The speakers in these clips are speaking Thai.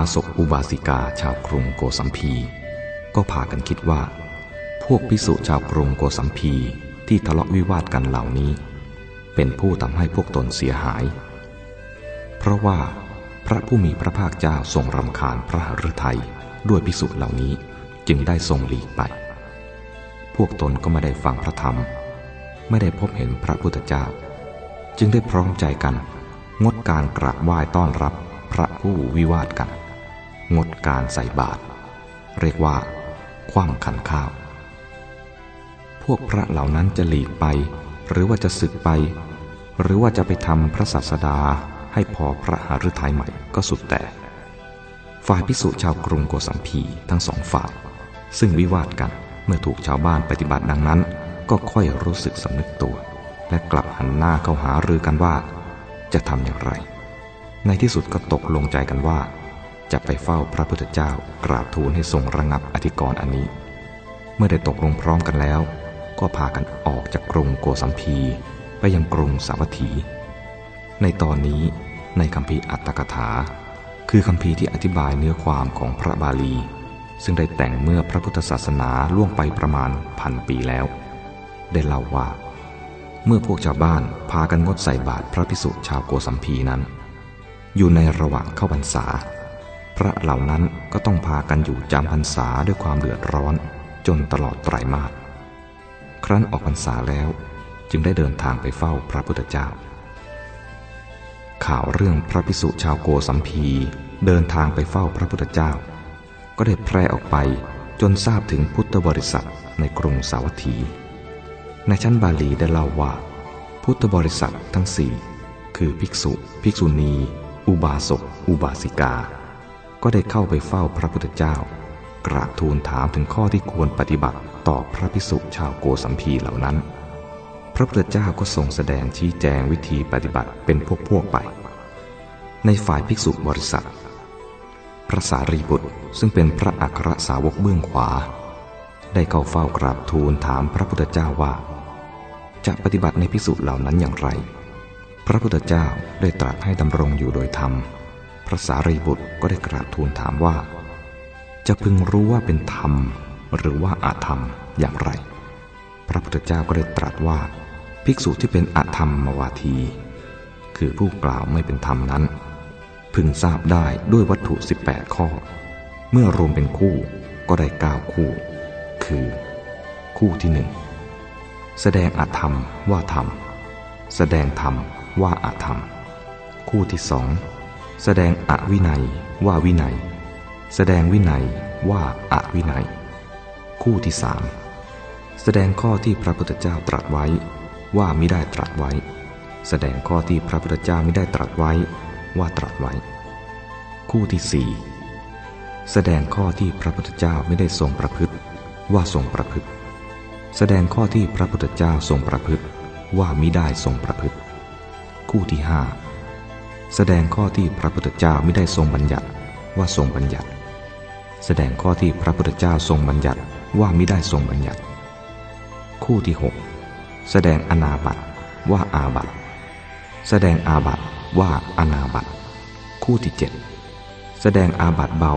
ายอุบาสกอุบาสิกาชาวกรุงโกสัมพี ก็พากันคิดว่า พวกพิสุชาวกรุงโกสัมพีที่ทะเลาะวิวาทกันเหล่านี้ เป็นผู้ทำให้พวกตนเสียหาย เพราะว่าพระผู้มีพระภาคเจ้าทรงรำคาญพระหฤทัยด้วยพิสุเหล่านี้จึงได้ทรงหลีกไป พวกตนก็ไม่ได้ฟังพระธรรม ไม่ได้พบเห็นพระพุทธเจ้า จึงได้พร้อมใจกัน งดการกราบไหว้ต้อนรับพระผู้วิวาทกัน งดการใส่บาตรเรียกว่า คว่ำขันข้าว พวกพระเหล่านั้นจะหลีกไป หรือว่าจะสึกไป หรือว่าจะไปทำพระศาสดาให้พอพระหฤทัยใหม่ก็สุดแต่ ฝ่ายพิสุชาวกรุงโกสัมพีทั้งสองฝ่าย ซึ่งวิวาทกันเมื่อถูกชาวบ้านปฏิบัติดังนั้น ก็ค่อยรู้สึกสำนึกตัว และกลับหันหน้าเข้าหารือกันว่า จะทำอย่างไร ในที่สุดก็ตกลงใจกันว่า จะไปเฝ้าพระพุทธเจ้ากราบทูลให้ทรงระงับอธิกรณ์อันนี้ เมื่อได้ตกลงพร้อมกันแล้ว ก็พากันออกจากกรุงโกสัมพีไปยังกรุงสาวัตถี ในตอนนี้ในคำพีอัตตกถา คือคำพีที่อธิบายเนื้อความของพระบาลี ซึ่งได้แต่งเมื่อพระพุทธศาสนาล่วงไปประมาณพันปีแล้ว ได้เล่าว่า เมื่อพวกชาวบ้านพากันงดใส่บาตรพระพิสุชาวโกสัมพีนั้น อยู่ในระหว่างเข้าพรรษา พระเหล่านั้นก็ต้องพากันอยู่จำพรรษาด้วยความเดือดร้อนจนตลอดไตรมาสครั้นออกพรรษาแล้วจึงได้เดินทางไปเฝ้าพระพุทธเจ้า ข่าวเรื่องพระพิสุชาวโกสัมพีเดินทางไปเฝ้าพระพุทธเจ้า ก็ได้แพร่ออกไปจนทราบถึงพุทธบริษัทในกรุงสาวัตถี ในชั้นบาลีได้เล่าว่า พุทธบริษัททั้งสี่คือภิกษุ ภิกษุณี อุบาสก อุบาสิกา ก็ได้เข้าไปเฝ้าพระพุทธเจ้า กราบทูลถามถึงข้อที่ควรปฏิบัติต่อพระภิกษุชาวโกสัมพีเหล่านั้น พระพุทธเจ้าก็ทรงแสดงชี้แจงวิธีปฏิบัติเป็นพวกๆไป ในฝ่ายภิกษุบริษัท พระสารีบุตรซึ่งเป็นพระอัครสาวกเบื้องขวา ได้เข้าเฝ้ากราบทูลถามพระพุทธเจ้าว่า จะปฏิบัติในพิสุเหล่านั้นอย่างไร พระพุทธเจ้าได้ตรัสให้ดำรงอยู่โดยธรรม พระสารีบุตรก็ได้กราบทูลถามว่า จะพึงรู้ว่าเป็นธรรมหรือว่าอาธรรมอย่างไร พระพุทธเจ้าก็ได้ตรัสว่า ภิกษุที่เป็นอาธรรมมวาที คือผู้กล่าวไม่เป็นธรรมนั้น พึงทราบได้ด้วยวัตถุ 18 ข้อ เมื่อรวมเป็นคู่ก็ได้ 9 คู่ คือ คู่ที่หนึ่งแสดงอธรรมว่าธรรม แสดงธรรมว่าอาธรรม คู่ที่สอง แสดงอวินัยว่าวินัย แสดงวินัยว่าอวินัย คู่ที่สามแสดงข้อที่พระพุทธเจ้าตรัสไว้ ว่าไม่ได้ตรัสไว้ แสดงข้อที่พระพุทธเจ้าไม่ได้ตรัสไว้ ว่าตรัสไว้ คู่ที่สี่แสดงข้อที่พระพุทธเจ้าไม่ได้ทรงประพฤติ ว่าทรงประพฤติ แสดงข้อที่พระพุทธเจ้าทรงประพฤติ ว่ามิได้ทรงประพฤติ คู่ที่ห้า แสดงข้อที่พระพุทธเจ้าไม่ได้ทรงบัญญัติว่าทรงบัญญัติ แสดงข้อที่พระพุทธเจ้าทรงบัญญัติว่ามิได้ทรงบัญญัติ คู่ที่หกแสดงอนาบัตว่าอาบัตแสดงอาบัตว่าอนาบัตคู่ที่เจ็ดแสดงอาบัตเบา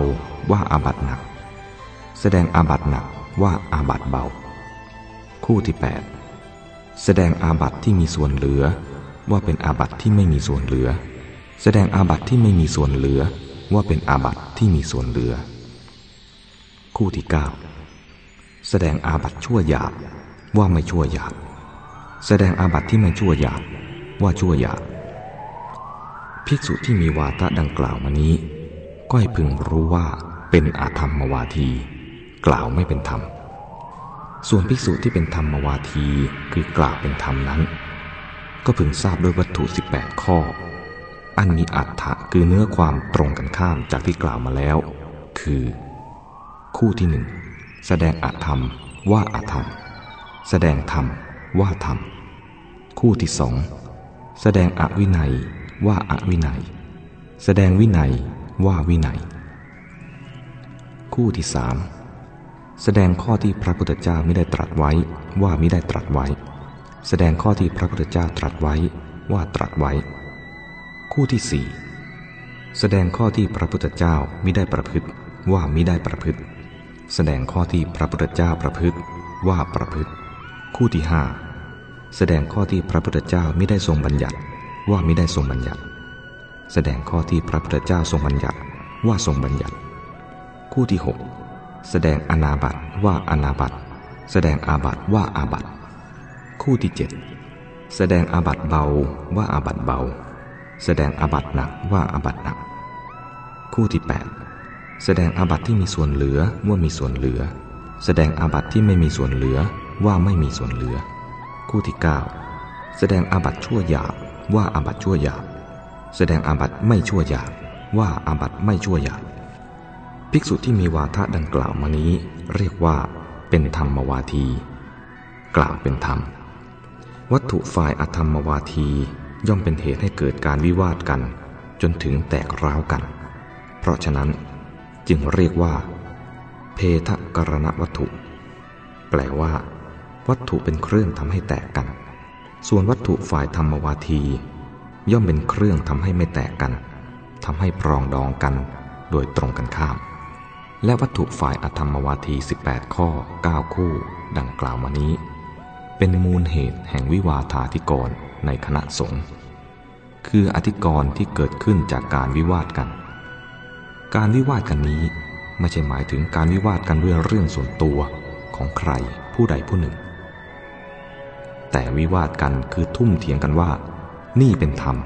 ว่าอาบัตหนัก แสดงอาบัตหนักว่าอาบัตเบา คู่ที่ 8 แสดงอาบัตที่มีส่วนเหลือว่าเป็นอาบัตที่ไม่มีส่วนเหลือ แสดงอาบัติที่ไม่มีส่วนเหลือว่าเป็นอาบัติที่มีส่วนเหลือ คู่ที่ 9 แสดงอาบัติชั่วหยาบว่าไม่ชั่วหยาบ แสดงอาบัติที่ไม่ชั่วหยาบว่าชั่วหยาบ ภิกษุที่มีวาทะดังกล่าวมานี้ ก็ให้พึงรู้ว่าเป็นอาธรรมวาที กล่าวไม่เป็นธรรม ส่วนภิกษุที่เป็นธรรมวาทีคือกล่าวเป็นธรรมนั้น ก็พึงทราบด้วยวัตถุ 18 ข้อ อันมีอัฏฐะคือเนื้อความตรงกันข้ามจากที่กล่าวมาแล้ว คือ คู่ที่หนึ่งแสดงอาธรรมว่าอาธรรม แสดงธรรมว่าธรรม คู่ที่สองแสดงอวินัยว่าอวินัย แสดงวินัยว่าวินัย คู่ที่สามแสดงข้อที่พระพุทธเจ้าไม่ได้ตรัสไว้ว่าไม่ได้ตรัสไว้ แสดงข้อที่พระพุทธเจ้าตรัสไว้ว่าตรัสไว้ คู่ที่สี่แสดงข้อที่พระพุทธเจ้าม่ได้ประพฤติว่าม่ได้ประพฤติ แสดงข้อที่พระพุทธเจ้าประพฤติว่าประพฤติ คู่ที่ห้าแสดงข้อที่พระพุทธเจ้าม่ได้ทรงบัญญัติว่าม่ได้ทรงบัญญัติ แสดงข้อที่พระพุทธเจ้าทรงบัญญัติว่าทรงบัญญัติ คู่ที่6แสดงอนาบัตว่าอนาบัตแสดงอาบัตว่าอาบัตคู่ที่7แสดงอาบัตเบาว่าอาบัตเบา แสดงอาบัตหนักว่าอาบัตหนัก คู่ที่ 8 แสดงอาบัตที่มีส่วนเหลือว่ามีส่วนเหลือ แสดงอาบัตที่ไม่มีส่วนเหลือว่าไม่มีส่วนเหลือ คู่ที่ 9 แสดงอาบัตชั่วหยาบว่าอาบัตชั่วหยาบแสดงอาบัตไม่ชั่วหยาบว่าอาบัตไม่ชั่วหยาบภิกษุที่มีวาทะดังกล่าวมานี้ เรียกว่า เป็นธรรมวาที กล่าวเป็นธรรม วัตถุฝ่ายอธรรมวาที ย่อมเป็นเหตุให้เกิดการวิวาทกัน จนถึงแตกร้าวกัน เพราะฉะนั้นจึงเรียกว่า เพทะกรณวัตถุ แปลว่า วัตถุเป็นเครื่องทำให้แตกกัน ส่วนวัตถุฝ่ายธรรมวาที ย่อมเป็นเครื่องทำให้ไม่แตกกันทำให้ปรองดองกันโดยตรงกันข้าม และวัตถุฝ่ายอธรรมวาที 18 ข้อ 9 คู่ ดังกล่าวมานี้ เป็นมูลเหตุแห่งวิวาทาธิกร ในคณะสงฆ์คืออธิกรณ์ที่เกิดขึ้นจากการวิวาทกัน การวิวาทกันนี้ไม่ใช่หมายถึงการวิวาทกันด้วยเรื่องส่วนตัวของใครผู้ใดผู้หนึ่ง แต่วิวาทกันคือทุ่มเถียงกันว่า นี่เป็นธรรม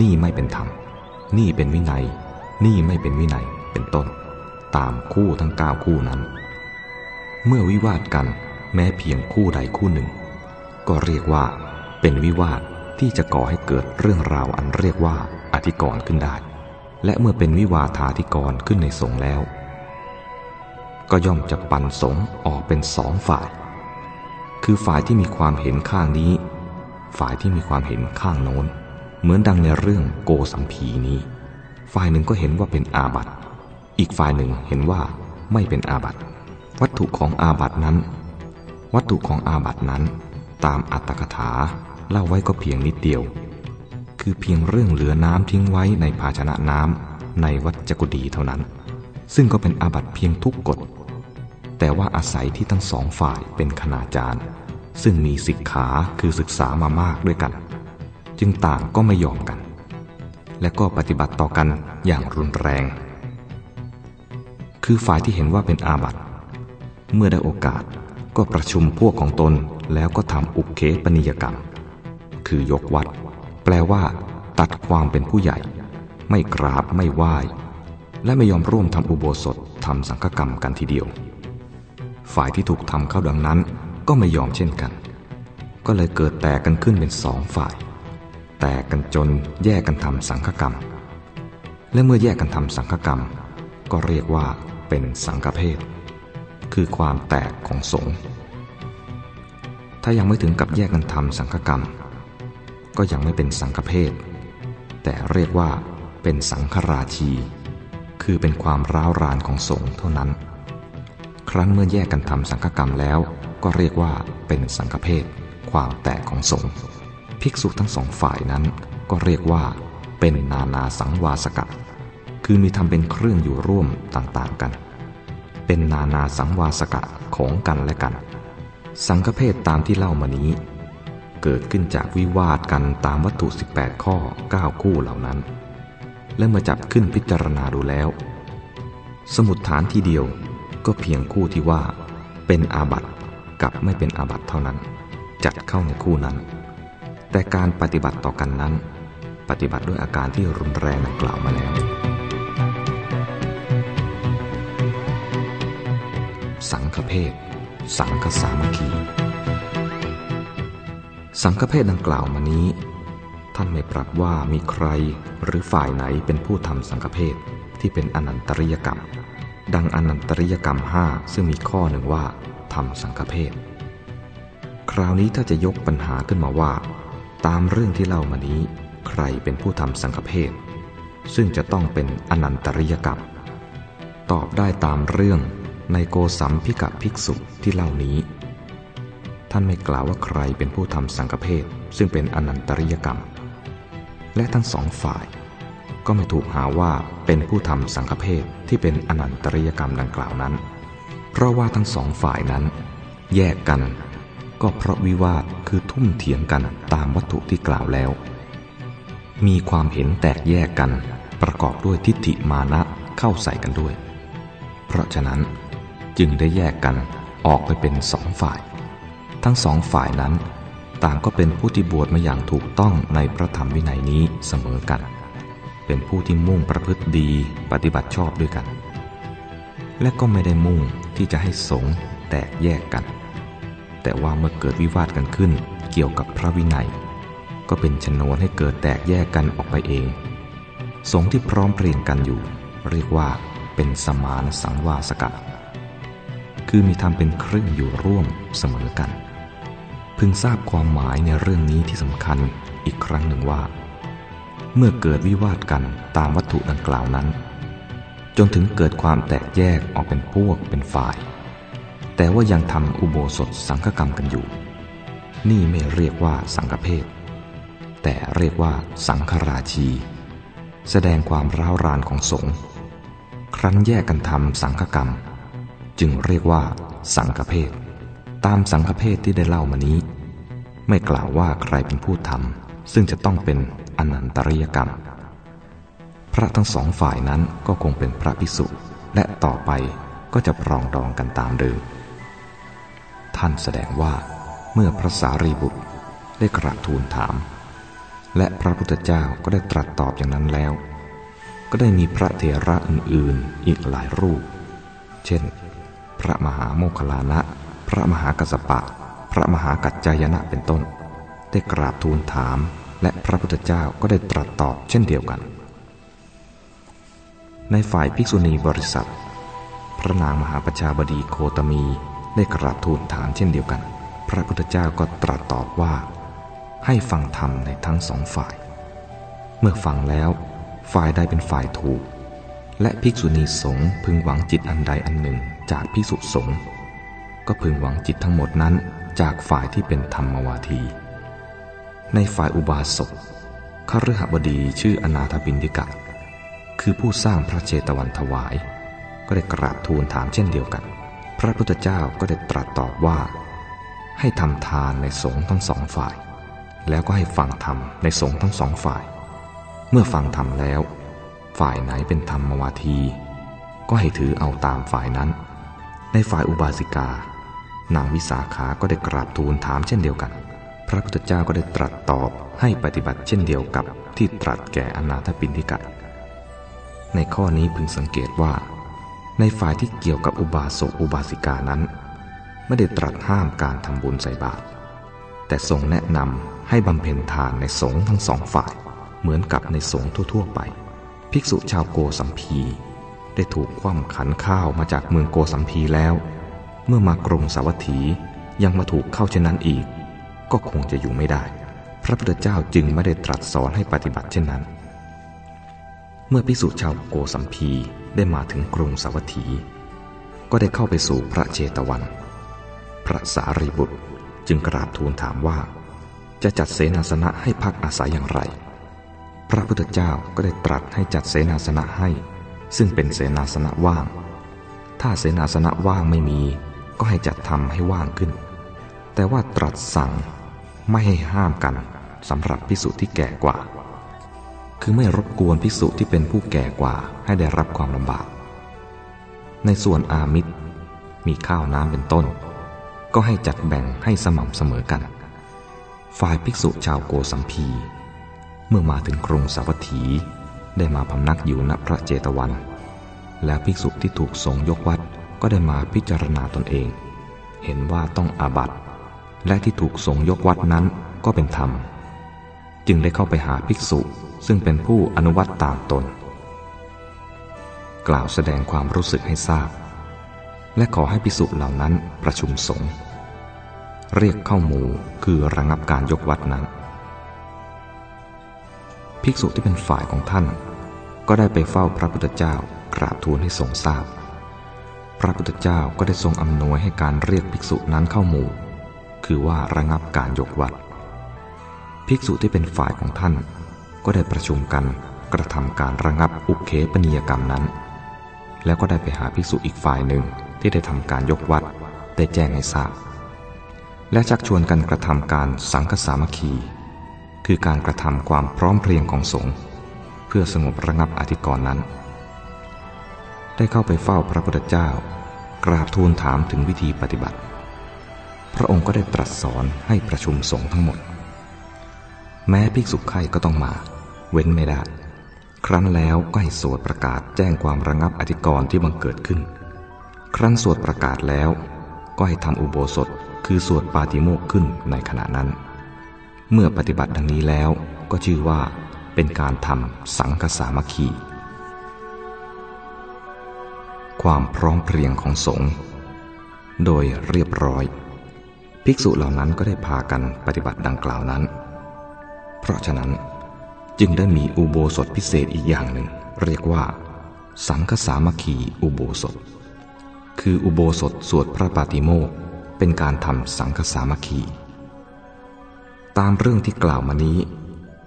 นี่ไม่เป็นธรรม นี่เป็นวินัย นี่ไม่เป็นวินัยเป็นต้น ตามคู่ทั้งเก้าคู่นั้น เมื่อวิวาทกันแม้เพียงคู่ใดคู่หนึ่ง ก็เรียกว่าเป็นวิวาท ที่จะก่อให้เกิดเรื่องราวอันเรียกว่าอธิกรณ์ขึ้นได้ และเมื่อเป็นวิวาทาธิกรณ์ขึ้นในสงแล้ว ก็ย่อมจะปั่นสงออกเป็นสองฝ่าย คือฝ่ายที่มีความเห็นข้างนี้ ฝ่ายที่มีความเห็นข้างโน้น เหมือนดังในเรื่องโกสัมพีนี้ ฝ่ายหนึ่งก็เห็นว่าเป็นอาบัติ อีกฝ่ายหนึ่งเห็นว่าไม่เป็นอาบัติ วัตถุของอาบัตินั้น วัตถุของอาบัตินั้น ตามอัตถกถา เล่าไว้ก็เพียงนิดเดียว คือเพียงเรื่องเหลือน้ำทิ้งไว้ในภาชนะน้ำในวัดจกุดีเท่านั้น ซึ่งก็เป็นอาบัติเพียงทุกกฎ แต่ว่าอาศัยที่ทั้งสองฝ่ายเป็นคณาจารย์ ซึ่งมีศิกขาคือศึกษามามากด้วยกัน จึงต่างก็ไม่ยอมกัน และก็ปฏิบัติต่อกันอย่างรุนแรง คือฝ่ายที่เห็นว่าเป็นอาบัติเมื่อได้โอกาสก็ประชุมพวกของตนแล้วก็ทำอุเคปนิยกรรม คือยกวัด แปลว่า ตัดความเป็นผู้ใหญ่ ไม่กราบไม่ไหว้ และไม่ยอมร่วมทำอุโบสถทำสังฆกรรมกันทีเดียว ฝ่ายที่ถูกทำเข้าดังนั้นก็ไม่ยอมเช่นกัน ก็เลยเกิดแตกกันขึ้นเป็นสองฝ่าย แตกกันจนแยกกันทำสังฆกรรม และเมื่อแยกกันทำสังฆกรรม ก็เรียกว่าเป็นสังฆเพศคือความแตกของสงฆ์ถ้ายังไม่ถึงกับแยกกันทำสังฆกรรม ก็ยังไม่เป็นสังฆเพศ แต่เรียกว่าเป็นสังฆราชี คือเป็นความร้าวรานของสงฆ์เท่านั้น ครั้นเมื่อแยกกันทำสังฆกรรมแล้ว ก็เรียกว่าเป็นสังฆเพศ ความแตกของสงฆ์ภิกษุทั้งสองฝ่ายนั้นก็เรียกว่าเป็นนานาสังวาสกัดคือมีทำเป็นเครื่องอยู่ร่วมต่างๆกัน เป็นนานาสังวาสกะของกันและกัน สังฆเพศตามที่เล่ามานี้ เกิดขึ้นจากวิวาทกันตามวัตถุ 18 ข้อ 9 คู่เหล่านั้น และเมื่อจับขึ้นพิจารณาดูแล้ว สมุดฐานที่เดียวก็เพียงคู่ที่ว่า เป็นอาบัตกับไม่เป็นอาบัตเท่านั้น จัดเข้าในคู่นั้น แต่การปฏิบัติต่อกันนั้น ปฏิบัติด้วยอาการที่รุนแรงดังกล่าวมาแล้ว สังฆเพศสังฆสามัคคี สังฆเพศดังกล่าวมานี้ ท่านไม่ปรับว่ามีใครหรือฝ่ายไหนเป็นผู้ทำสังฆเพศที่เป็นอนันตริยกรรม ดังอนันตริยกรรมห้าซึ่งมีข้อหนึ่งว่าทำสังฆเพศคราวนี้ถ้าจะยกปัญหาขึ้นมาว่า ตามเรื่องที่เล่ามานี้ ใครเป็นผู้ทำสังฆเพศซึ่งจะต้องเป็นอนันตริยกรรม ตอบได้ตามเรื่องในโกสัมพิกะภิกษุที่เล่านี้ ท่านไม่กล่าวว่าใครเป็นผู้ทำสังฆเพศซึ่งเป็นอนันตริยกรรม และทั้งสองฝ่าย ก็ไม่ถูกหาว่าเป็นผู้ทำสังฆเพศที่เป็นอนันตริยกรรมดังกล่าวนั้น เพราะว่าทั้งสองฝ่ายนั้น แยกกัน ก็เพราะวิวาทคือทุ่มเถียงกันตามวัตถุที่กล่าวแล้ว มีความเห็นแตกแยกกันประกอบด้วยทิฏฐิมานะเข้าใส่กันด้วย เพราะฉะนั้นจึงได้แยกกันออกไปเป็นสองฝ่าย ทั้งสองฝ่ายนั้น ต่างก็เป็นผู้ที่บวชมาอย่างถูกต้องในพระธรรมวินัยนี้เสมอกัน เป็นผู้ที่มุ่งประพฤติดีปฏิบัติชอบด้วยกัน และก็ไม่ได้มุ่งที่จะให้สงฆ์แตกแยกกัน แต่ว่าเมื่อเกิดวิวาทกันขึ้นเกี่ยวกับพระวินัย ก็เป็นชนวนให้เกิดแตกแยกกันออกไปเอง สงฆ์ที่พร้อมเพรียงกันอยู่ เรียกว่าเป็นสมานสังวาสกะคือมีธรรมเป็นเครื่องอยู่ร่วมเสมอกัน พึงทราบความหมายในเรื่องนี้ที่สำคัญอีกครั้งหนึ่งว่า เมื่อเกิดวิวาทกันตามวัตถุดังกล่าวนั้น จนถึงเกิดความแตกแยกออกเป็นพวกเป็นฝ่าย แต่ว่ายังทำอุโบสถสังฆกรรมกันอยู่ นี่ไม่เรียกว่าสังฆเพศ แต่เรียกว่าสังฆราชี แสดงความร้าวรานของสงฆ์ครั้นแยกกันทำสังฆกรรม จึงเรียกว่าสังฆเพศ ตามสังฆเพศที่ได้เล่ามานี้ ไม่กล่าวว่าใครเป็นผู้ทำซึ่งจะต้องเป็นอนันตริยกรรม พระทั้งสองฝ่ายนั้นก็คงเป็นพระภิกษุและต่อไปก็จะปรองดองกันตามเดิม ท่านแสดงว่าเมื่อพระสารีบุตรได้กราบทูลถาม และพระพุทธเจ้าก็ได้ตรัสตอบอย่างนั้นแล้ว ก็ได้มีพระเถระอื่นๆอีกหลายรูป เช่น พระมหาโมคลานะ ระมหากัสปะ พระมหากัจจายนะเป็นต้น ได้กราบทูลถาม และพระพุทธเจ้าก็ได้ตรัสตอบเช่นเดียวกัน ในฝ่ายภิกษุณีบริษัท พระนางมหาประชาบดีโคตมีได้กราบทูลถามเช่นเดียวกัน พระพุทธเจ้าก็ตรัสตอบว่า ให้ฟังธรรมในทั้งสองฝ่าย เมื่อฟังแล้ว ฝ่ายใดเป็นฝ่ายถูก และภิกษุณีสงฆ์พึงหวังจิตอันใดอันหนึ่งจากพิสุสงฆ์ ก็พึงหวังจิตทั้งหมดนั้นจากฝ่ายที่เป็นธรรมวาที ในฝ่ายอุบาสกขรหบดีชื่ออนาถบินดิกะ คือผู้สร้างพระเจตวันถวาย ก็ได้กราบทูลถามเช่นเดียวกัน พระพุทธเจ้าก็ได้ตรัสตอบว่า ให้ทำทานในสงฆ์ทั้งสองฝ่าย แล้วก็ให้ฟังธรรมในสงฆ์ทั้งสองฝ่าย เมื่อฟังธรรมแล้ว ฝ่ายไหนเป็นธรรมวาที ก็ให้ถือเอาตามฝ่ายนั้น ในฝ่ายอุบาสิกา นางวิสาขาก็ได้กราบทูลถามเช่นเดียวกัน พระพุทธเจ้าก็ได้ตรัสตอบให้ปฏิบัติเช่นเดียวกับที่ตรัสแก่อนาถปินทิกะ ในข้อนี้พึงสังเกตว่า ในฝ่ายที่เกี่ยวกับอุบาสกอุบาสิกานั้น ไม่ได้ตรัสห้ามการทำบุญใส่บาตร แต่ทรงแนะนำให้บำเพ็ญทานในสงฆ์ทั้งสองฝ่าย เหมือนกับในสงฆ์ทั่วๆไป ภิกษุชาวโกสัมพีได้ถูกคว่ำขันข้าวมาจากเมืองโกสัมพีแล้ว เมื่อมากรุงสาวัตถียังมาถูกเข้าเช่นนั้นอีก ก็คงจะอยู่ไม่ได้ พระพุทธเจ้าจึงไม่ได้ตรัสสอนให้ปฏิบัติเช่นนั้น เมื่อพิสุชาวโกสัมพีได้มาถึงกรุงสาวัตถี ก็ได้เข้าไปสู่พระเจตวัน พระสารีบุตรจึงกราบทูลถามว่า จะจัดเสนาสนะให้พักอาศัยอย่างไร พระพุทธเจ้าก็ได้ตรัสให้จัดเสนาสนะให้ ซึ่งเป็นเสนาสนะว่าง ถ้าเสนาสนะว่างไม่มี ก็ให้จัดทำให้ว่างขึ้น แต่ว่าตรัสสั่งไม่ให้ห้ามกันสำหรับพิสุที่แก่กว่า คือไม่รบกวนพิสุที่เป็นผู้แก่กว่าให้ได้รับความลำบาก ในส่วนอามิตร มีข้าวน้ำเป็นต้น ก็ให้จัดแบ่งให้สม่ำเสมอกัน ฝ่ายภิกษุชาวโกสัมพี เมื่อมาถึงกรุงสาวัตถีได้มาพำนักอยู่ณพระเจตวัน และภิกษุที่ถูกสงยกวัด ก็ได้มาพิจารณาตนเอง เห็นว่าต้องอาบัตและที่ถูกสงยกวัดนั้นก็เป็นธรรม จึงได้เข้าไปหาภิกษุซึ่งเป็นผู้อนุวัตตามตน กล่าวแสดงความรู้สึกให้ทราบ และขอให้ภิกษุเหล่านั้นประชุมสงฆ์เรียกเข้าหมู่คือระงับการยกวัดนั้น ภิกษุที่เป็นฝ่ายของท่าน ก็ได้ไปเฝ้าพระพุทธเจ้ากราบทูลให้ทรงทราบ พระพุทธเจ้าก็ได้ทรงอำนวยให้การเรียกภิกษุนั้นเข้าหมู่ คือว่าระงับการยกวัด ภิกษุที่เป็นฝ่ายของท่าน ก็ได้ประชุมกันกระทำการระงับอุเคปนิยกรรมนั้น แล้วก็ได้ไปหาภิกษุอีกฝ่ายหนึ่งที่ได้ทำการยกวัดได้แจ้งให้ทราบ และชักชวนกันกระทำการสังฆสามัคคี คือการกระทำความพร้อมเพรียงของสงฆ์เพื่อสงบระงับอธิกรณ์นั้น ได้เข้าไปเฝ้าพระพุทธเจ้า กราบทูลถามถึงวิธีปฏิบัติ พระองค์ก็ได้ตรัสสอนให้ประชุมสงฆ์ทั้งหมด แม้ภิกษุไข่ก็ต้องมา เว้นไม่ได้ ครั้นแล้วก็ให้สวดประกาศแจ้งความระงับอธิกรณ์ที่บังเกิดขึ้น ครั้นสวดประกาศแล้ว ก็ให้ทำอุโบสถคือสวดปาติโมกขึ้นในขณะนั้น เมื่อปฏิบัติดังนี้แล้วก็ชื่อว่าเป็นการทำสังฆสามัคคี ความพร้อมเพรียงของสงฆ์โดยเรียบร้อย ภิกษุเหล่านั้นก็ได้พากันปฏิบัติดังกล่าวนั้น เพราะฉะนั้นจึงได้มีอุโบสถพิเศษอีกอย่างหนึ่ง เรียกว่า สังฆสามัคคีอุโบสถ คืออุโบสถสวดพระปาติโมกเป็นการทำสังฆสามัคคี ตามเรื่องที่กล่าวมานี้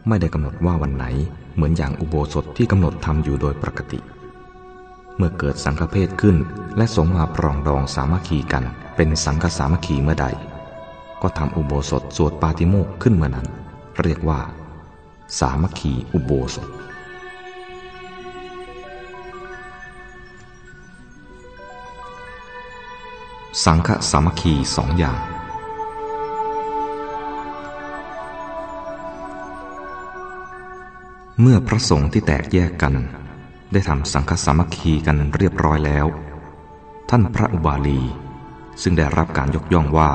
ไม่ได้กำหนดว่าวันไหนเหมือนอย่างอุโบสถที่กำหนดทำอยู่โดยปกติ เมื่อเกิดสังฆเพศขึ้น และสงมาปรองดองสามัคคีกัน เป็นสังฆสามัคคีเมื่อใด ก็ทำอุโบสถสวดปาติโมกขึ้นเมื่อนั้น เรียกว่า สามัคคีอุโบสถ สังฆสามัคคีสองอย่าง เมื่อพระสงฆ์ที่แตกแยกกัน ได้ทำสังฆสามัคคีกันเรียบร้อยแล้ว ท่านพระอุบาลี ซึ่งได้รับการยกย่องว่า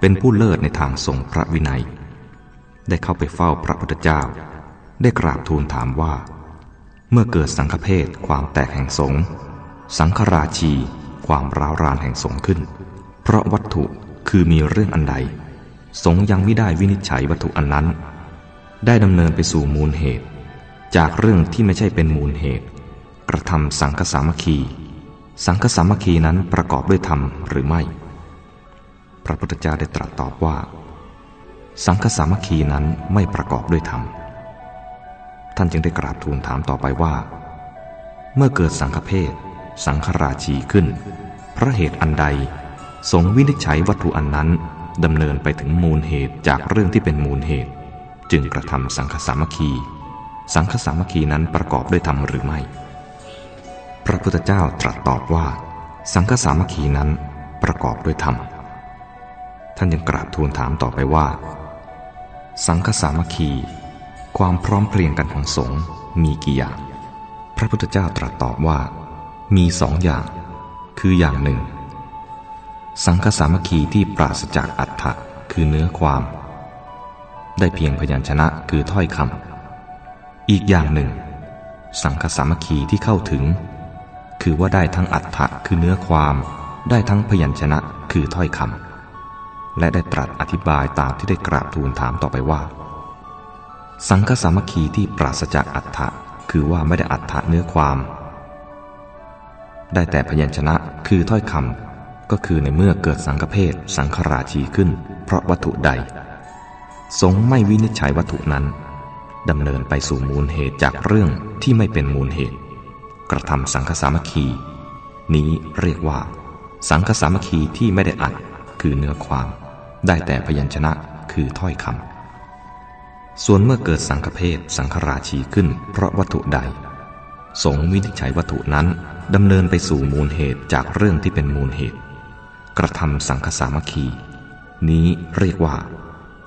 เป็นผู้เลิศในทางทรงพระวินัย ได้เข้าไปเฝ้าพระพุทธเจ้า ได้กราบทูลถามว่า เมื่อเกิดสังฆเพศความแตกแห่งสงฆ์สังฆราชีความร้าวรานแห่งสงฆ์ขึ้น เพราะวัตถุคือมีเรื่องอันใด สงยังไม่ได้วินิจฉัยวัตถุอันนั้น ได้ดำเนินไปสู่มูลเหตุ จากเรื่องที่ไม่ใช่เป็นมูลเหตุ กระทำสังฆสามัคคี สังฆสามัคคีนั้นประกอบด้วยธรรมหรือไม่ พระพุทธเจ้าได้ตรัสตอบว่า สังฆสามัคคีนั้นไม่ประกอบด้วยธรรม ท่านจึงได้กราบทูลถามต่อไปว่า เมื่อเกิดสังฆเพศสังฆราชีขึ้น เพราะเหตุอันใด สงวินิจฉัยวัตถุอันนั้นดำเนินไปถึงมูลเหตุจากเรื่องที่เป็นมูลเหตุ จึงกระทำสังฆสามัคคี สังฆสามัคคีนั้นประกอบด้วยธรรมหรือไม่ ระพุทธเจ้าตรัสตอบว่า สังฆสามัคคีนั้นประกอบด้วยธรรม ท่านยังกราบทูลถามต่อไปว่า สังฆสามัคคี ความพร้อมเพรียงกันของสงฆ์มีกี่อย่าง พระพุทธเจ้าตรัสตอบว่า มีสองอย่าง คืออย่างหนึ่ง สังฆสามัคคีที่ปราศจากอัฏฐะคือเนื้อความ ได้เพียงพยัญชนะคือถ้อยคำอีกอย่างหนึ่ง สังฆสามัคคีที่เข้าถึง คือว่าได้ทั้งอัฏฐะคือเนื้อความ ได้ทั้งพยัญชนะคือถ้อยคำและได้ตรัสอธิบายตามที่ได้กราบทูลถามต่อไปว่า สังฆสามัคคีที่ปราศจากอัฏฐะคือว่าไม่ได้อัฏฐะเนื้อความ ได้แต่พยัญชนะคือถ้อยคำก็คือในเมื่อเกิดสังฆเพศสังขราชีขึ้น เพราะวัตถุใด สงไม่วินิจฉัยวัตถุนั้นดำเนินไปสู่มูลเหตุจากเรื่องที่ไม่เป็นมูลเหตุ กระทำสังฆสามัคคี นี้เรียกว่า สังฆสามัคคีที่ไม่ได้อัดคือเนื้อความ ได้แต่พยัญชนะคือถ้อยคำส่วนเมื่อเกิดสังฆเพศสังขราชีขึ้น เพราะวัตถุใด สงวินิจฉัยวัตถุนั้นดำเนินไปสู่มูลเหตุจากเรื่องที่เป็นมูลเหตุ กระทำสังฆสามัคคี นี้เรียกว่า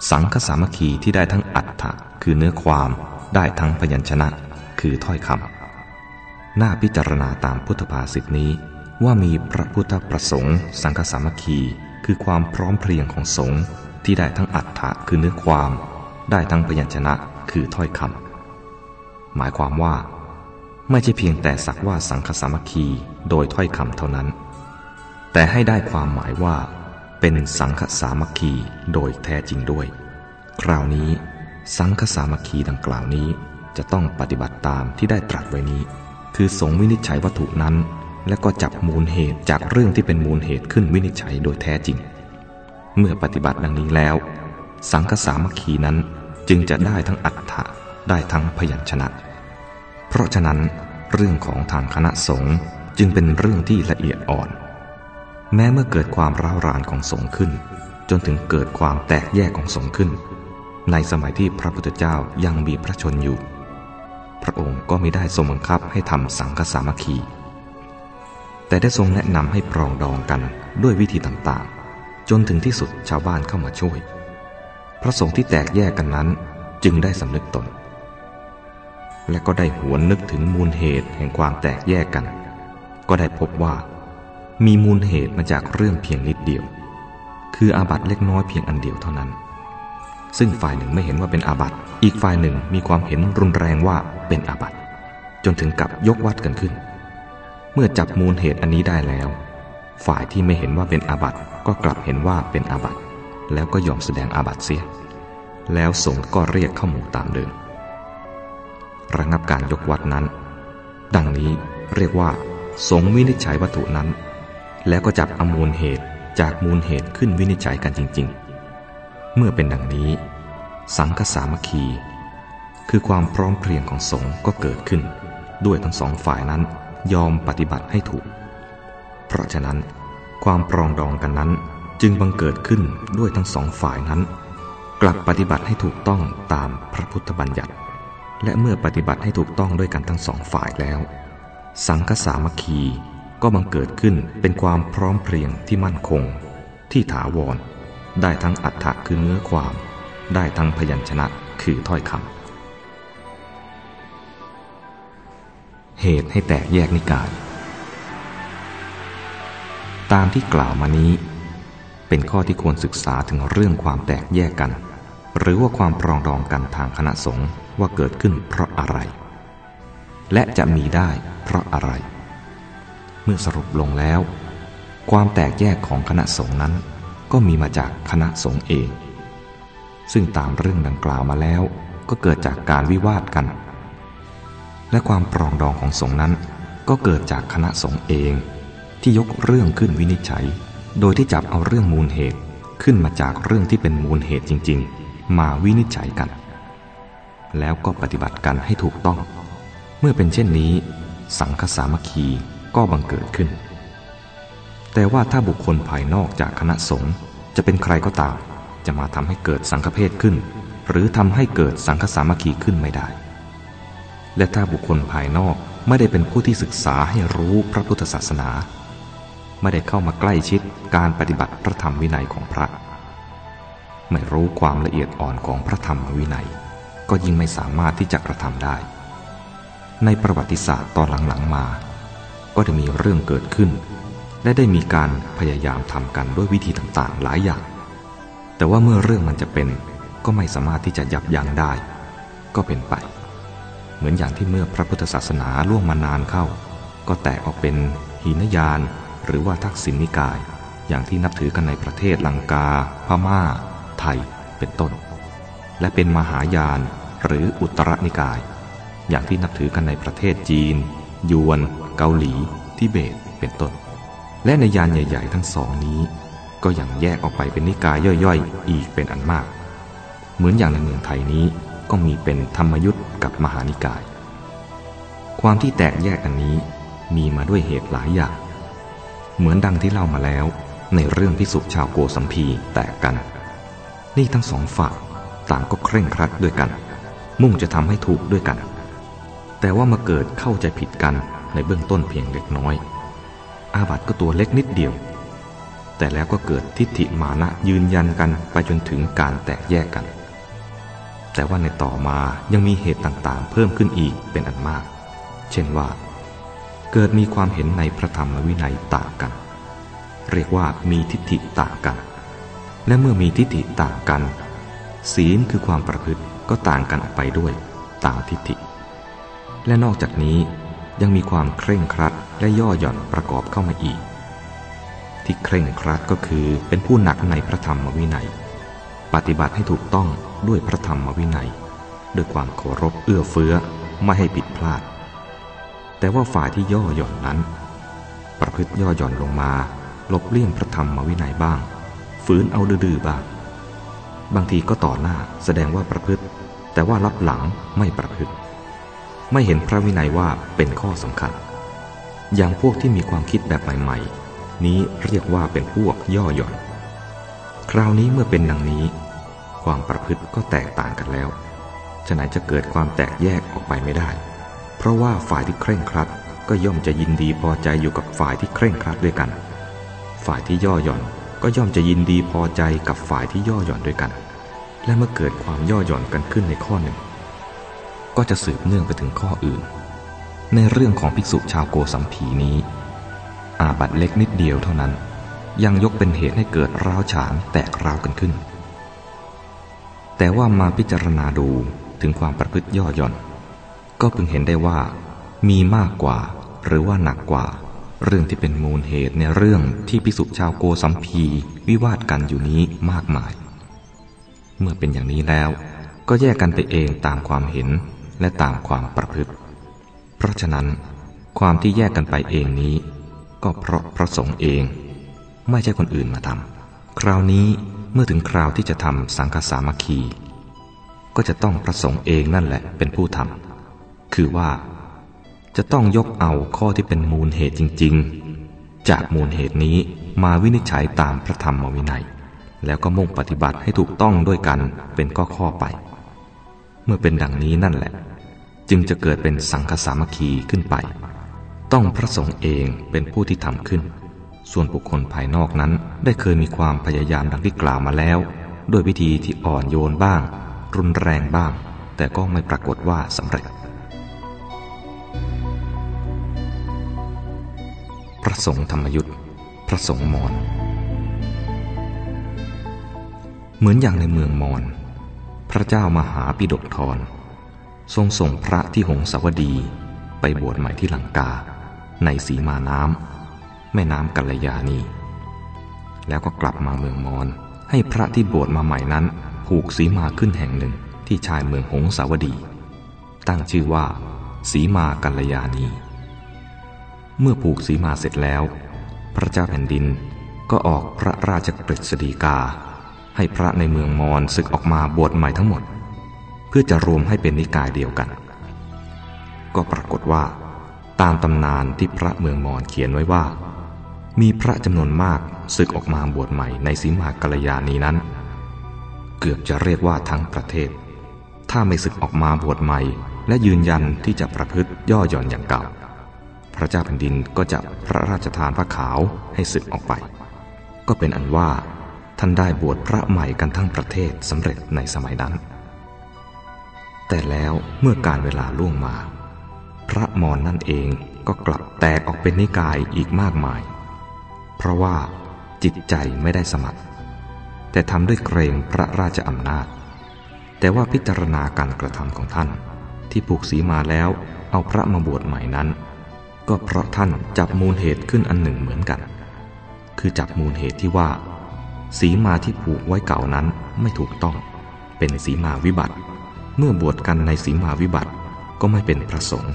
สังฆสามัคคีที่ได้ทั้งอัตถะคือเนื้อความได้ทั้งพยัญชนะ คือถ้อยคำ น่าพิจารณาตามพุทธภาษิตนี้ ว่ามีพระพุทธประสงค์ สังฆสามัคคี คือความพร้อมเพรียงของสงฆ์ที่ได้ทั้งอัฏฐะคือเนื้อความ ได้ทั้งพยัญชนะคือถ้อยคำหมายความว่า ไม่ใช่เพียงแต่สักว่าสังฆสามัคคีโดยถ้อยคำเท่านั้น แต่ให้ได้ความหมายว่า เป็นสังฆสามัคคีโดยแท้จริงด้วย คราวนี้ สังฆสามัคคีดังกล่าวนี้จะต้องปฏิบัติตามที่ได้ตรัสไว้นี้ คือสงวินิจฉัยวัตถุนั้น และก็จับมูลเหตุจากเรื่องที่เป็นมูลเหตุขึ้นวินิจฉัยโดยแท้จริง เมื่อปฏิบัติดังนี้แล้ว สังฆสามัคคีนั้นจึงจะได้ทั้งอัฏฐะได้ทั้งพยัญชนะ เพราะฉะนั้นเรื่องของทางคณะสงฆ์จึงเป็นเรื่องที่ละเอียดอ่อน แม้เมื่อเกิดความร้าวรานของสงฆ์ขึ้น จนถึงเกิดความแตกแยกของสงฆ์ขึ้น ในสมัยที่พระพุทธเจ้ายังมีพระชนอยู่ พระองค์ก็ไม่ได้ทรงบังคับให้ทำสังฆสามัคคี แต่ได้ทรงแนะนำให้ปรองดองกันด้วยวิธีต่างๆ จนถึงที่สุดชาวบ้านเข้ามาช่วย พระสงฆ์ที่แตกแยกกันนั้นจึงได้สำนึกตน และก็ได้หวนนึกถึงมูลเหตุแห่งความแตกแยกกัน ก็ได้พบว่า มีมูลเหตุมาจากเรื่องเพียงนิดเดียว คืออาบัตเล็กน้อยเพียงอันเดียวเท่านั้น ซึ่งฝ่ายหนึ่งไม่เห็นว่าเป็นอาบัติ อีกฝ่ายหนึ่งมีความเห็นรุนแรงว่าเป็นอาบัติ จนถึงกับยกวัดกันขึ้น เมื่อจับมูลเหตุอันนี้ได้แล้ว ฝ่ายที่ไม่เห็นว่าเป็นอาบัติก็กลับเห็นว่าเป็นอาบัติ แล้วก็ยอมแสดงอาบัติเสีย แล้วสงฆ์ก็เรียกเข้าหมู่ตามเดิมระงับการยกวัดนั้น ดังนี้เรียกว่า สงวินิจฉัยวัตถุนั้น แล้วก็จับอมูลเหตุจากมูลเหตุขึ้นวินิจฉัยกันจริง ๆ เมื่อเป็นดังนี้ สังฆสามัคคี คือความพร้อมเพรียงของสงฆ์ก็เกิดขึ้น ด้วยทั้งสองฝ่ายนั้นยอมปฏิบัติให้ถูก เพราะฉะนั้น ความปรองดองกันนั้นจึงบังเกิดขึ้นด้วยทั้งสองฝ่ายนั้น กลับปฏิบัติให้ถูกต้องตามพระพุทธบัญญัติ และเมื่อปฏิบัติให้ถูกต้องด้วยกันทั้งสองฝ่ายแล้ว สังฆสามัคคีก็บังเกิดขึ้นเป็นความพร้อมเพรียงที่มั่นคง ที่ถาวร ได้ทั้งอัฏฐะคือเนื้อความ ได้ทั้งพยัญชนะคือถ้อยคำเหตุให้แตกแยกนิกาย ตามที่กล่าวมานี้ เป็นข้อที่ควรศึกษาถึงเรื่องความแตกแยกกัน หรือว่าความปรองดองกันทางคณะสงฆ์ว่าเกิดขึ้นเพราะอะไร และจะมีได้เพราะอะไร เมื่อสรุปลงแล้ว ความแตกแยกของคณะสงฆ์นั้น ก็มีมาจากคณะสงฆ์เอง ซึ่งตามเรื่องดังกล่าวมาแล้วก็เกิดจากการวิวาทกัน และความปรองดองของสงฆ์นั้นก็เกิดจากคณะสงฆ์เองที่ยกเรื่องขึ้นวินิจฉัย โดยที่จับเอาเรื่องมูลเหตุขึ้นมาจากเรื่องที่เป็นมูลเหตุจริง ๆ มาวินิจฉัยกัน แล้วก็ปฏิบัติกันให้ถูกต้อง เมื่อเป็นเช่นนี้ สังฆสามัคคีก็บังเกิดขึ้น แต่ว่าถ้าบุคคลภายนอกจากคณะสงฆ์จะเป็นใครก็ตาม จะมาทำให้เกิดสังฆเพศขึ้น หรือทำให้เกิดสังฆสามัคคีขึ้นไม่ได้ และถ้าบุคคลภายนอกไม่ได้เป็นผู้ที่ศึกษาให้รู้พระพุทธศาสนา ไม่ได้เข้ามาใกล้ชิดการปฏิบัติพระธรรมวินัยของพระ ไม่รู้ความละเอียดอ่อนของพระธรรมวินัย ก็ยิ่งไม่สามารถที่จะกระทำได้ ในประวัติศาสตร์ตอนหลังๆมา ก็จะมีเรื่องเกิดขึ้น และได้มีการพยายามทำกันด้วยวิธีต่างๆ หลายอย่าง แต่ว่าเมื่อเรื่องมันจะเป็นก็ไม่สามารถที่จะยับยั้งได้ ก็เป็นไป เหมือนอย่างที่เมื่อพระพุทธศาสนาล่วงมานานเข้า ก็แตกออกเป็นหินยาน หรือว่าทักษิณนิกาย อย่างที่นับถือกันในประเทศลังกา พม่า ไทย เป็นต้น และเป็นมหายานหรืออุตรนิกาย อย่างที่นับถือกันในประเทศจีน ยวน เกาหลี ทิเบต เป็นต้น และในยานใหญ่ ๆ ทั้งสองนี้ ก็ยังแยกออกไปเป็นนิกายย่อยๆ อีกเป็นอันมาก เหมือนอย่างในเมืองไทยนี้ก็มีเป็นธรรมยุทธ์กับมหานิกาย ความที่แตกแยกอันนี้มีมาด้วยเหตุหลายอย่าง เหมือนดังที่เล่ามาแล้ว ในเรื่องพิสุชาวโกสัมพีแตกกัน นี่ทั้งสองฝ่ายต่างก็เคร่งครัดด้วยกัน มุ่งจะทำให้ถูกด้วยกัน แต่ว่ามาเกิดเข้าใจผิดกันในเบื้องต้นเพียงเล็กน้อย อาบัติก็ตัวเล็กนิดเดียว แต่แล้วก็เกิดทิฏฐิมานะยืนยันกันไปจนถึงการแตกแยกกัน แต่ว่าในต่อมายังมีเหตุต่างๆ เพิ่มขึ้นอีกเป็นอันมาก เช่นว่า เกิดมีความเห็นในพระธรรมวินัยต่างกัน เรียกว่ามีทิฏฐิต่างกัน และเมื่อมีทิฏฐิต่างกัน ศีลคือความประพฤติก็ต่างกันออกไปด้วยตามทิฏฐิ และนอกจากนี้ ยังมีความเคร่งครัดและย่อหย่อนประกอบเข้ามาอีก ที่เคร่งครัดก็คือเป็นผู้หนักในพระธรรมวินัย ปฏิบัติให้ถูกต้องด้วยพระธรรมวินัย ด้วยความเคารพเอื้อเฟื้อไม่ให้ผิดพลาด แต่ว่าฝ่ายที่ย่อหย่อนนั้น ประพฤติย่อหย่อนลงมาหลบเลี่ยงพระธรรมวินัยบ้าง ฝืนเอาดื้อบ้าง บางทีก็ต่อหน้าแสดงว่าประพฤติ แต่ว่ารับหลังไม่ประพฤติ ไม่เห็นพระวินัยว่าเป็นข้อสำคัญ อย่างพวกที่มีความคิดแบบใหม่ๆ นี้เรียกว่าเป็นพวกย่อหย่อน คราวนี้เมื่อเป็นดังนี้ ความประพฤติก็แตกต่างกันแล้วฉะนั้นจะเกิดความแตกแยกออกไปไม่ได้ เพราะว่าฝ่ายที่เคร่งครัดก็ย่อมจะยินดีพอใจอยู่กับฝ่ายที่เคร่งครัดด้วยกัน ฝ่ายที่ย่อหย่อนก็ย่อมจะยินดีพอใจกับฝ่ายที่ย่อหย่อนด้วยกัน และเมื่อเกิดความย่อหย่อนกันขึ้นในข้อหนึ่ง ก็จะสืบเนื่องไปถึงข้ออื่น ในเรื่องของภิกษุชาวโกสัมพีนี้ อาบัตเล็กนิดเดียวเท่านั้น ยังยกเป็นเหตุให้เกิดร้าวฉานแตกร้าวกันขึ้น แต่ว่ามาพิจารณาดูถึงความประพฤติย่อหย่อน ก็พึงเห็นได้ว่า มีมากกว่าหรือว่าหนักกว่า เรื่องที่เป็นมูลเหตุในเรื่องที่พิสุชาวโกสัมพีวิวาทกันอยู่นี้มากมาย เมื่อเป็นอย่างนี้แล้ว ก็แยกกันไปเองตามความเห็น และตามความประพฤติ เพราะฉะนั้น ความที่แยกกันไปเองนี้ ก็เพราะพระสงฆ์เอง ไม่ใช่คนอื่นมาทำคราวนี้เมื่อถึงคราวที่จะทำสังฆสามัคคี ก็จะต้องประสงค์เองนั่นแหละเป็นผู้ทำคือว่า จะต้องยกเอาข้อที่เป็นมูลเหตุจริง ๆ จากมูลเหตุนี้มาวินิจฉัยตามพระธรรมวินัย แล้วก็มุ่งปฏิบัติให้ถูกต้องด้วยกันเป็นข้อข้อไป เมื่อเป็นดังนี้นั่นแหละ จึงจะเกิดเป็นสังฆสามัคคีขึ้นไป ต้องพระสงฆ์เองเป็นผู้ที่ทำขึ้น ส่วนบุคคลภายนอกนั้นได้เคยมีความพยายามดังที่กล่าวมาแล้ว ด้วยวิธีที่อ่อนโยนบ้าง รุนแรงบ้าง แต่ก็ไม่ปรากฏว่าสำเร็จ พระสงฆ์ธรรมยุทธ์พระสงฆ์มอญเหมือนอย่างในเมืองมอญ พระเจ้ามหาปิฎกทรทรงส่งพระที่หงสาวดีไปบวชใหม่ที่ลังกา ในสีมาน้ำแม่น้ำกัลยาณี แล้วก็กลับมาเมืองมอญให้พระที่บวชมาใหม่นั้นผูกสีมาขึ้นแห่งหนึ่งที่ชายเมืองหงสาวดี ตั้งชื่อว่าสีมากัลยาณี เมื่อผูกสีมาเสร็จแล้ว พระเจ้าแผ่นดินก็ออกพระราชกฤษฎีกา ให้พระในเมืองมอญศึกออกมาบวชใหม่ทั้งหมด เพื่อจะรวมให้เป็นนิกายเดียวกัน ก็ปรากฏว่า ตามตำนานที่พระเมืองมอญเขียนไว้ว่า มีพระจำนวนมากศึกออกมาบวชใหม่ในสีมากัลยาณีนั้น เกือบจะเรียกว่าทั้งประเทศ ถ้าไม่ศึกออกมาบวชใหม่ และยืนยันที่จะประพฤติย่อหย่อนอย่างเก่า พระเจ้าแผ่นดินก็จะพระราชทานพระขาวให้ศึกออกไป ก็เป็นอันว่า ท่านได้บวชพระใหม่กันทั้งประเทศสำเร็จในสมัยนั้น แต่แล้วเมื่อการเวลาล่วงมา พระมอนนั่นเองก็กลับแตกออกเป็นนิกายอีกมากมาย เพราะว่าจิตใจไม่ได้สมัคร แต่ทำด้วยเกรงพระราชอำนาจ แต่ว่าพิจารณาการกระทำของท่าน ที่ผูกสีมาแล้วเอาพระมาบวชใหม่นั้น ก็เพราะท่านจับมูลเหตุขึ้นอันหนึ่งเหมือนกัน คือจับมูลเหตุที่ว่า สีมาที่ผูกไว้เก่านั้นไม่ถูกต้อง เป็นสีมาวิบัติ เมื่อบวชกันในสีมาวิบัติก็ไม่เป็นพระสงฆ์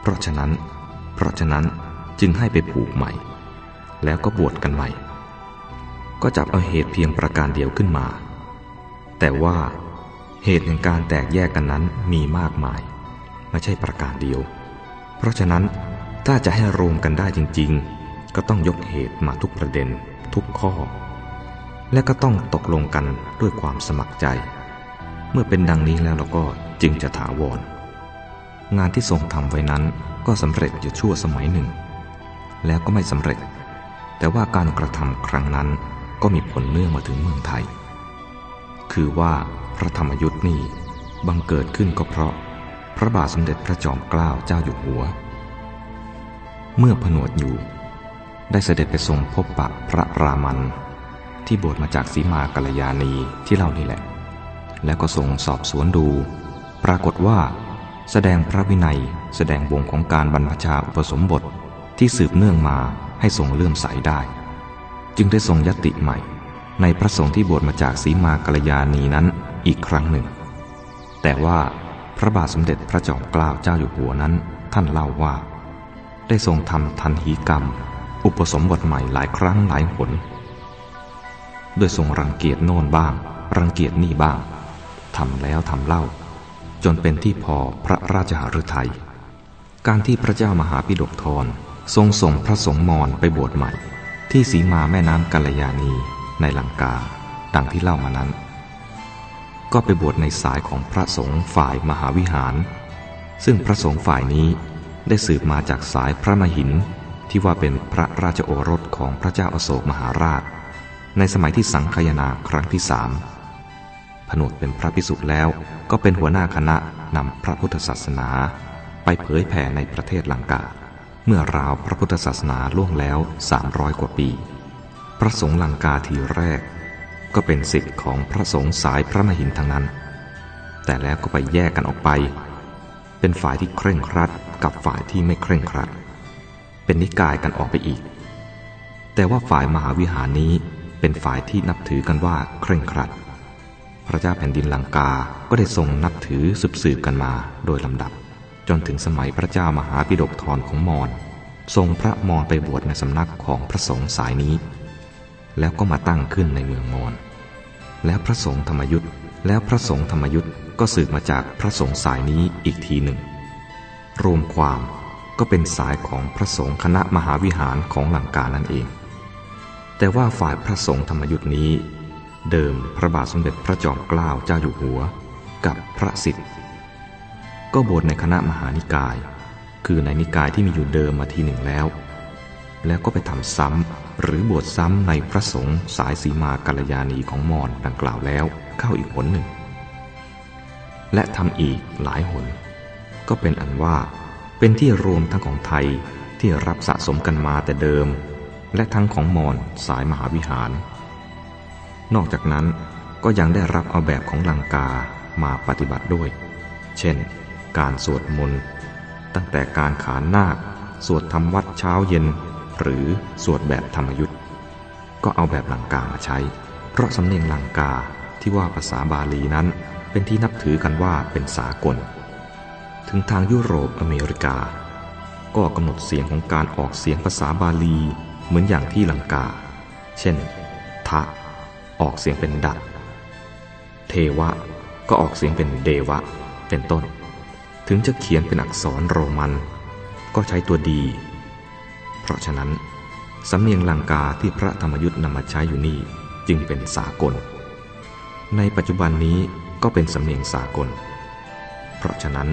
เพราะฉะนั้น เพราะฉะนั้นจึงให้ไปผูกใหม่ แล้วก็บวชกันใหม่ ก็จับเอาเหตุเพียงประการเดียวขึ้นมา แต่ว่าเหตุแห่งการแตกแยกกันนั้นมีมากมาย ไม่ใช่ประการเดียว เพราะฉะนั้นถ้าจะให้รวมกันได้จริง ๆ ก็ต้องยกเหตุมาทุกประเด็นทุกข้อ และก็ต้องตกลงกันด้วยความสมัครใจ เมื่อเป็นดังนี้แล้วเราก็จึงจะถาวร งานที่ทรงทำไว้นั้นก็สำเร็จอยู่ชั่วสมัยหนึ่ง แล้วก็ไม่สำเร็จ แต่ว่าการกระทำครั้งนั้นก็มีผลเนื่องมาถึงเมืองไทย คือว่าพระธรรมยุทธ์นี้บังเกิดขึ้นก็เพราะ พระบาทสมเด็จพระจอมเกล้าเจ้าอยู่หัว เมื่อผนวดอยู่ ได้เสด็จไปทรงพบปะพระรามัน ที่บวชมาจากสีมากัลยาณีที่เล่านี่แหละ แล้วก็ทรงสอบสวนดู ปรากฏว่า แสดงพระวินัย แสดงวงของการบรรพชาอุปสมบทที่สืบเนื่องมาให้ทรงเลื่อมใสได้ จึงได้ทรงยติใหม่ ในพระสงฆ์ที่บวชมาจากสีมากัลยาณีนั้นอีกครั้งหนึ่ง แต่ว่าพระบาทสมเด็จพระจอมเกล้าเจ้าอยู่หัวนั้นท่านเล่าว่า ได้ทรงทำทันหีกรรม อุปสมบทใหม่หลายครั้งหลายหน ด้วยทรงรังเกียจโน่นบ้าง รังเกียจนี่บ้างทำแล้วทำเล่า จนเป็นที่พอพระราชหฤทัยการที่พระเจ้ามหาปิฎกทรทรงส่งพระสงฆ์มอญไปบวชใหม่ ที่สีมาแม่น้ำกัลยาณีในลังกา ดังที่เล่ามานั้น ก็ไปบวชในสายของพระสงฆ์ฝ่ายมหาวิหาร ซึ่งพระสงฆ์ฝ่ายนี้ได้สืบมาจากสายพระมหินที่ว่าเป็นพระราชโอรสของพระเจ้าอโศกมหาราช ในสมัยที่สังคยนาครั้งที่สามผนวดเป็นพระพิสุแล้วก็เป็นหัวหน้าคณะนำพระพุทธศาสนา ไปเผยแผ่ในประเทศลังกา เมื่อราวพระพุทธศาสนาล่วงแล้ว 300 กว่าปี พระสงฆ์ลังกาทีแรก ก็เป็นสิทธิ์ของพระสงฆ์สายพระมหินทั้งนั้น แต่แล้วก็ไปแยกกันออกไป เป็นฝ่ายที่เคร่งครัดกับฝ่ายที่ไม่เคร่งครัด เป็นนิกายกันออกไปอีก แต่ว่าฝ่ายมหาวิหารนี้ เป็นฝ่ายที่นับถือกันว่าเคร่งครัด พระเจ้าแผ่นดินลังกา ก็ได้ทรงนับถือสืบๆกันมาโดยลำดับ จนถึงสมัยพระเจ้ามหาปิฎกธรของมอญทรงพระมอญไปบวชในสำนักของพระสงฆ์สายนี้ แล้วก็มาตั้งขึ้นในเมืองมอญแล้วพระสงฆ์ธรรมยุทธ์แล้วพระสงฆ์ธรรมยุทธ์ก็สืบมาจากพระสงฆ์สายนี้อีกทีหนึ่ง รวมความก็เป็นสายของพระสงฆ์คณะมหาวิหารของหลังกานั่นเอง แต่ว่าฝ่ายพระสงฆ์ธรรมยุทธ์นี้ เดิมพระบาทสมเด็จพระจอมเกล้าเจ้าอยู่หัว กับพระสิทธิ์ก็บวชในคณะมหานิกาย คือในนิกายที่มีอยู่เดิมมาทีหนึ่งแล้ว แล้วก็ไปทำซ้ำหรือบวชซ้ำในพระสงฆ์สายสีมากัลยาณีของมอญดังกล่าวแล้วเข้าอีกหนหนึ่ง และทำอีกหลายหน ก็เป็นอันว่าเป็นที่รวมทั้งของไทยที่รับสะสมกันมาแต่เดิม และทั้งของมอญสายมหาวิหาร นอกจากนั้นก็ยังได้รับเอาแบบของลังกามาปฏิบัติด้วย เช่น การสวดมนต์ตั้งแต่การขานนาค สวดทำวัดเช้าเย็น หรือสวดแบบธรรมยุทธ์ก็เอาแบบลังกามาใช้ เพราะสำเนียงลังกาที่ว่าภาษาบาลีนั้นเป็นที่นับถือกันว่าเป็นสากล ถึงทางยุโรปอเมริกา ก็กำหนดเสียงของการออกเสียงภาษาบาลี เหมือนอย่างที่ลังกา เช่น ทะ ออกเสียงเป็นดัดเทวะ ก็ออกเสียงเป็นเดวะ เป็นต้น ถึงจะเขียนเป็นอักษรโรมัน ก็ใช้ตัวดี เพราะฉะนั้น สำเนียงลังกาที่พระธรรมยุทธ์นำมาใช้อยู่นี่จึงเป็นสากล ในปัจจุบันนี้ก็เป็นสำเนียงสากล เพราะฉะนั้น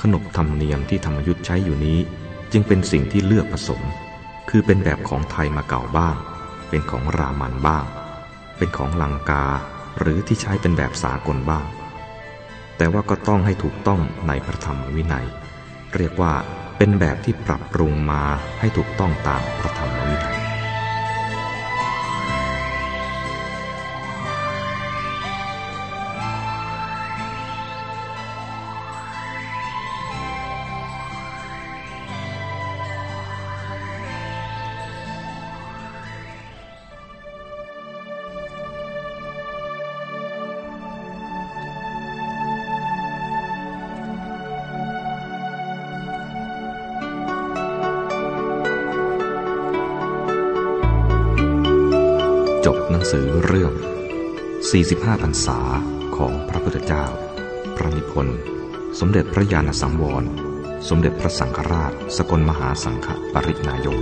ขนบธรรมเนียมที่ธรรมยุทธ์ใช้อยู่นี้จึงเป็นสิ่งที่เลือกผสม คือเป็นแบบของไทยมาเก่าบ้าง เป็นของรามันบ้าง เป็นของลังกาหรือที่ใช้เป็นแบบสากลบ้าง แต่ว่าก็ต้องให้ถูกต้องในพระธรรมวินัย เรียกว่าเป็นแบบที่ปรับปรุงมาให้ถูกต้องตามพระธรรมวินัย สือเรื่อง 45พรรษาของพระพุทธเจ้า พระนิพนธ์ สมเด็จพระญาณสังวร สมเด็จพระสังฆราช สกลมหาสังฆปรินายก